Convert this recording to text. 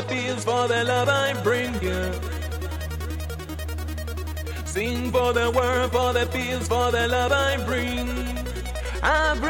appeals for the love I bring you. Sing for the world, for the peace, for the love I bring. I bring